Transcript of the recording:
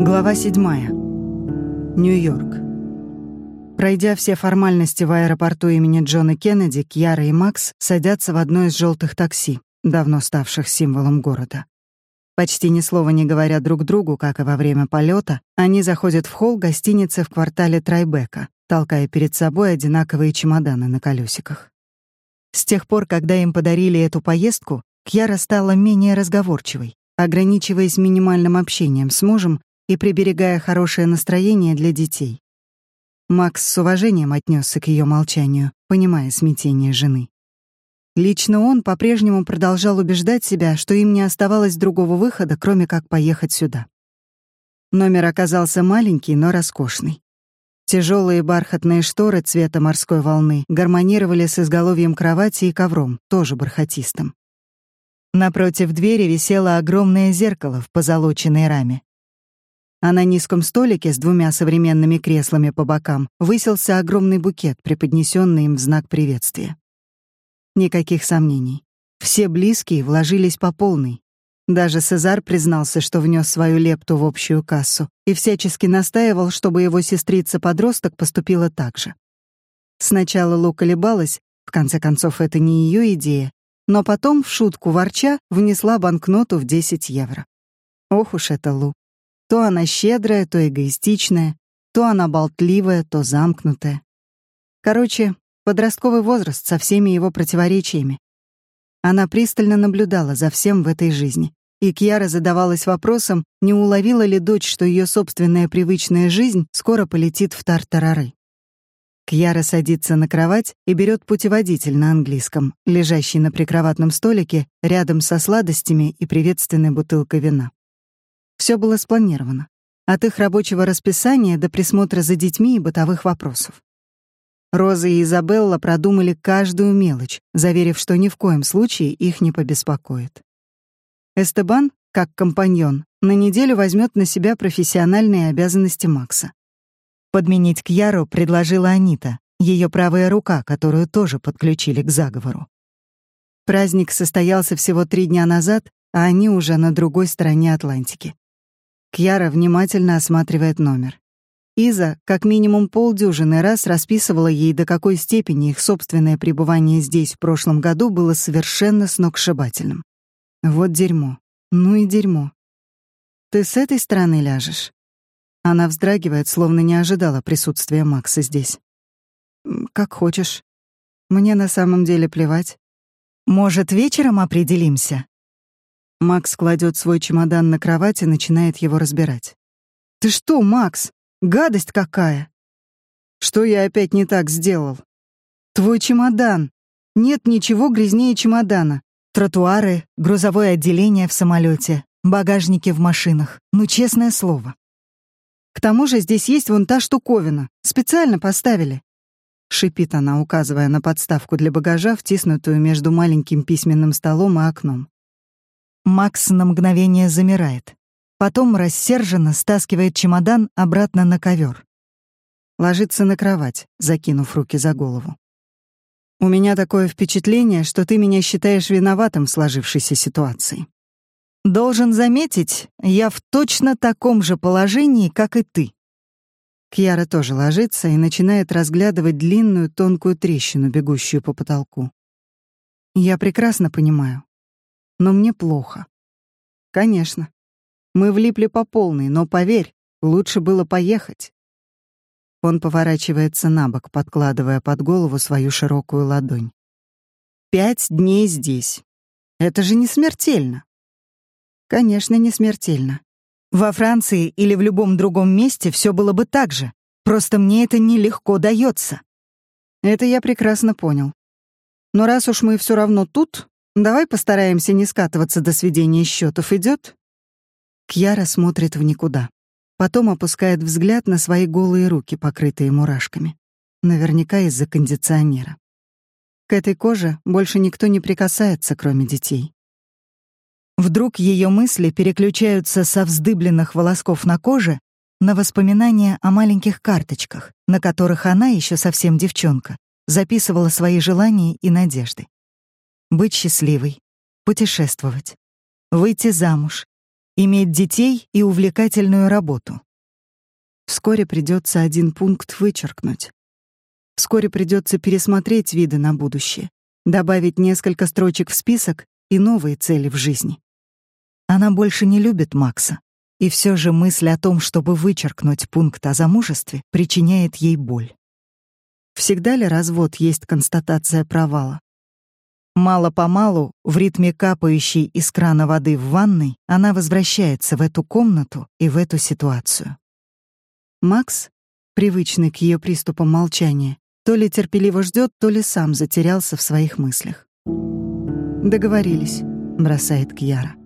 Глава 7. Нью-Йорк. Пройдя все формальности в аэропорту имени Джона Кеннеди, Кьяра и Макс садятся в одно из желтых такси, давно ставших символом города. Почти ни слова не говоря друг другу, как и во время полета, они заходят в холл гостиницы в квартале Трайбека, толкая перед собой одинаковые чемоданы на колесиках. С тех пор, когда им подарили эту поездку, Кьяра стала менее разговорчивой, ограничиваясь минимальным общением с мужем и приберегая хорошее настроение для детей. Макс с уважением отнесся к ее молчанию, понимая смятение жены. Лично он по-прежнему продолжал убеждать себя, что им не оставалось другого выхода, кроме как поехать сюда. Номер оказался маленький, но роскошный. Тяжелые бархатные шторы цвета морской волны гармонировали с изголовьем кровати и ковром, тоже бархатистым. Напротив двери висело огромное зеркало в позолоченной раме. А на низком столике с двумя современными креслами по бокам высился огромный букет, преподнесенный им в знак приветствия. Никаких сомнений. Все близкие вложились по полной. Даже Сезар признался, что внес свою лепту в общую кассу и всячески настаивал, чтобы его сестрица-подросток поступила так же. Сначала Лу колебалась, в конце концов, это не ее идея, но потом, в шутку ворча, внесла банкноту в 10 евро. Ох уж это Лу. То она щедрая, то эгоистичная, то она болтливая, то замкнутая. Короче, подростковый возраст со всеми его противоречиями. Она пристально наблюдала за всем в этой жизни, и Кьяра задавалась вопросом, не уловила ли дочь, что ее собственная привычная жизнь скоро полетит в тартарары. Кьяра садится на кровать и берет путеводитель на английском, лежащий на прикроватном столике рядом со сладостями и приветственной бутылкой вина. Все было спланировано. От их рабочего расписания до присмотра за детьми и бытовых вопросов. Роза и Изабелла продумали каждую мелочь, заверив, что ни в коем случае их не побеспокоит. Эстебан, как компаньон, на неделю возьмет на себя профессиональные обязанности Макса. Подменить Кьяру предложила Анита, ее правая рука, которую тоже подключили к заговору. Праздник состоялся всего три дня назад, а они уже на другой стороне Атлантики. Кьяра внимательно осматривает номер. Иза как минимум полдюжины раз расписывала ей, до какой степени их собственное пребывание здесь в прошлом году было совершенно сногсшибательным. Вот дерьмо. Ну и дерьмо. Ты с этой стороны ляжешь? Она вздрагивает, словно не ожидала присутствия Макса здесь. Как хочешь. Мне на самом деле плевать. Может, вечером определимся? Макс кладет свой чемодан на кровать и начинает его разбирать. «Ты что, Макс? Гадость какая!» «Что я опять не так сделал?» «Твой чемодан! Нет ничего грязнее чемодана. Тротуары, грузовое отделение в самолете, багажники в машинах. Ну, честное слово. К тому же здесь есть вон та штуковина. Специально поставили. Шипит она, указывая на подставку для багажа, втиснутую между маленьким письменным столом и окном. Макс на мгновение замирает. Потом рассерженно стаскивает чемодан обратно на ковер. Ложится на кровать, закинув руки за голову. «У меня такое впечатление, что ты меня считаешь виноватым в сложившейся ситуации. Должен заметить, я в точно таком же положении, как и ты». Кьяра тоже ложится и начинает разглядывать длинную тонкую трещину, бегущую по потолку. Я прекрасно понимаю но мне плохо. Конечно. Мы влипли по полной, но поверь, лучше было поехать. Он поворачивается на бок, подкладывая под голову свою широкую ладонь. Пять дней здесь. Это же не смертельно. Конечно, не смертельно. Во Франции или в любом другом месте все было бы так же. Просто мне это нелегко дается. Это я прекрасно понял. Но раз уж мы все равно тут, Давай постараемся не скатываться до сведения счетов, идет? Кьяра смотрит в никуда. Потом опускает взгляд на свои голые руки, покрытые мурашками. Наверняка из-за кондиционера. К этой коже больше никто не прикасается, кроме детей. Вдруг ее мысли переключаются со вздыбленных волосков на коже на воспоминания о маленьких карточках, на которых она, еще совсем девчонка, записывала свои желания и надежды быть счастливой, путешествовать, выйти замуж, иметь детей и увлекательную работу. Вскоре придется один пункт вычеркнуть. Вскоре придется пересмотреть виды на будущее, добавить несколько строчек в список и новые цели в жизни. Она больше не любит Макса, и все же мысль о том, чтобы вычеркнуть пункт о замужестве, причиняет ей боль. Всегда ли развод есть констатация провала? Мало-помалу, в ритме капающей из крана воды в ванной, она возвращается в эту комнату и в эту ситуацию. Макс, привычный к ее приступам молчания, то ли терпеливо ждет, то ли сам затерялся в своих мыслях. «Договорились», — бросает Кьяра.